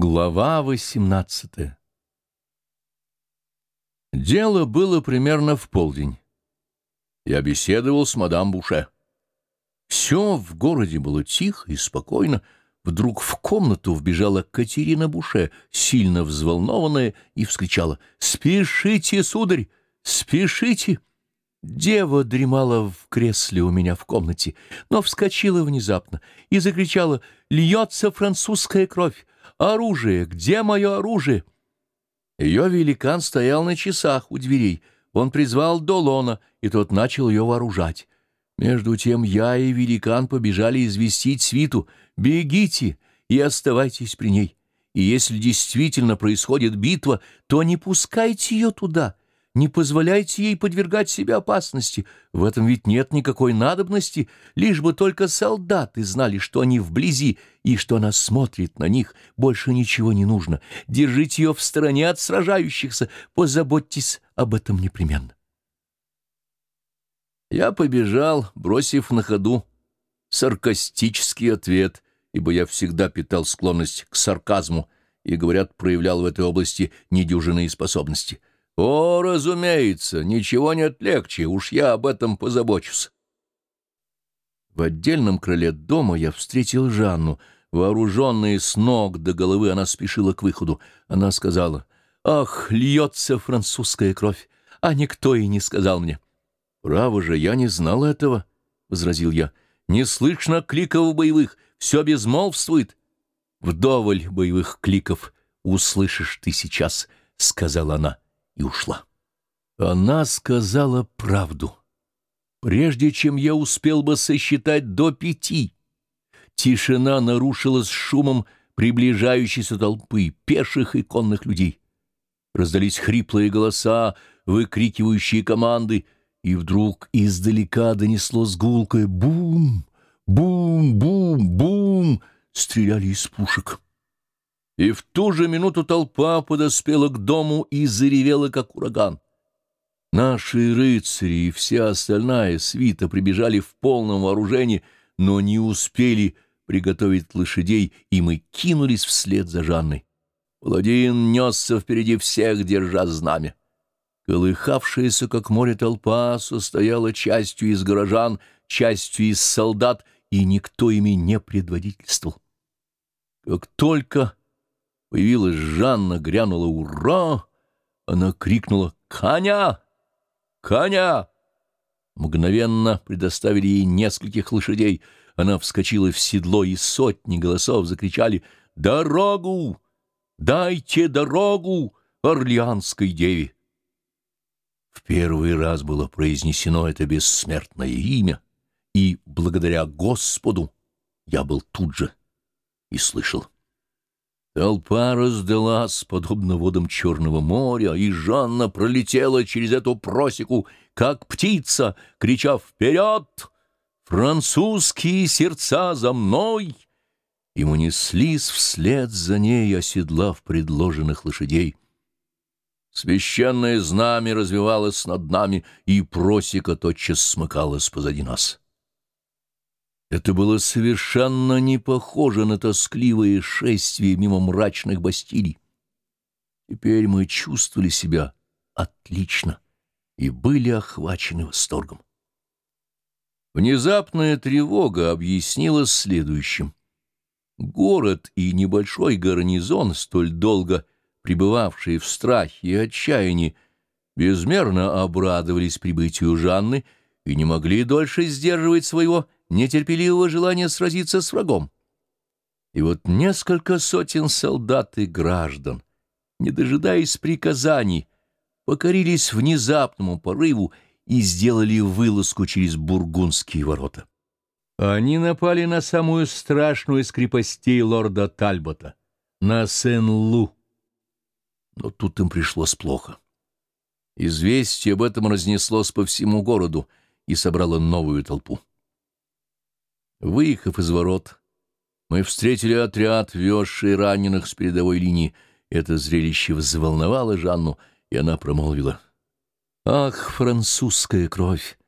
Глава 18 Дело было примерно в полдень. Я беседовал с мадам Буше. Все в городе было тихо и спокойно. Вдруг в комнату вбежала Катерина Буше, сильно взволнованная, и вскричала «Спешите, сударь, спешите!» Дева дремала в кресле у меня в комнате, но вскочила внезапно и закричала «Льется французская кровь! Оружие! Где мое оружие?» Ее великан стоял на часах у дверей. Он призвал Долона, и тот начал ее вооружать. Между тем я и великан побежали известить свиту «Бегите и оставайтесь при ней, и если действительно происходит битва, то не пускайте ее туда». Не позволяйте ей подвергать себя опасности. В этом ведь нет никакой надобности, лишь бы только солдаты знали, что они вблизи и что она смотрит на них. Больше ничего не нужно. Держите ее в стороне от сражающихся. Позаботьтесь об этом непременно. Я побежал, бросив на ходу саркастический ответ, ибо я всегда питал склонность к сарказму и, говорят, проявлял в этой области недюжинные способности — «О, разумеется, ничего нет легче, уж я об этом позабочусь». В отдельном крыле дома я встретил Жанну. Вооруженная с ног до головы, она спешила к выходу. Она сказала, «Ах, льется французская кровь, а никто и не сказал мне». «Право же, я не знал этого», — возразил я. «Не слышно кликов боевых, все безмолвствует». «Вдоволь боевых кликов услышишь ты сейчас», — сказала она и ушла. Она сказала правду. Прежде чем я успел бы сосчитать до пяти, тишина нарушилась шумом приближающейся толпы пеших и конных людей. Раздались хриплые голоса, выкрикивающие команды, и вдруг издалека донеслось гулкое «бум! Бум! Бум! Бум!» стреляли из пушек. И в ту же минуту толпа подоспела к дому и заревела, как ураган. Наши рыцари и вся остальная свита прибежали в полном вооружении, но не успели приготовить лошадей, и мы кинулись вслед за Жанной. Паладин несся впереди всех, держа знамя. Колыхавшаяся, как море, толпа состояла частью из горожан, частью из солдат, и никто ими не предводительствовал. Как только Появилась Жанна, грянула «Ура!» Она крикнула «Коня! Коня!» Мгновенно предоставили ей нескольких лошадей. Она вскочила в седло, и сотни голосов закричали «Дорогу! Дайте дорогу Орлеанской деве!» В первый раз было произнесено это бессмертное имя, и, благодаря Господу, я был тут же и слышал. Толпа раздалась, подобно водам Черного моря, и Жанна пролетела через эту просеку, как птица, крича «Вперед! Французские сердца за мной!» Мы неслись вслед за ней, оседлав предложенных лошадей. Священное знамя развивалось над нами, и просека тотчас смыкалась позади нас. Это было совершенно не похоже на тоскливое шествие мимо мрачных бастилий. Теперь мы чувствовали себя отлично и были охвачены восторгом. Внезапная тревога объяснилась следующим. Город и небольшой гарнизон, столь долго пребывавшие в страхе и отчаянии, безмерно обрадовались прибытию Жанны и не могли дольше сдерживать своего нетерпеливого желания сразиться с врагом. И вот несколько сотен солдат и граждан, не дожидаясь приказаний, покорились внезапному порыву и сделали вылазку через бургундские ворота. Они напали на самую страшную из крепостей лорда Тальбота, на Сен-Лу. Но тут им пришлось плохо. Известие об этом разнеслось по всему городу и собрало новую толпу. Выехав из ворот, мы встретили отряд, везший раненых с передовой линии. Это зрелище взволновало Жанну, и она промолвила. «Ах, французская кровь!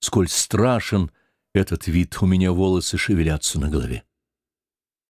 Сколь страшен этот вид, у меня волосы шевелятся на голове!»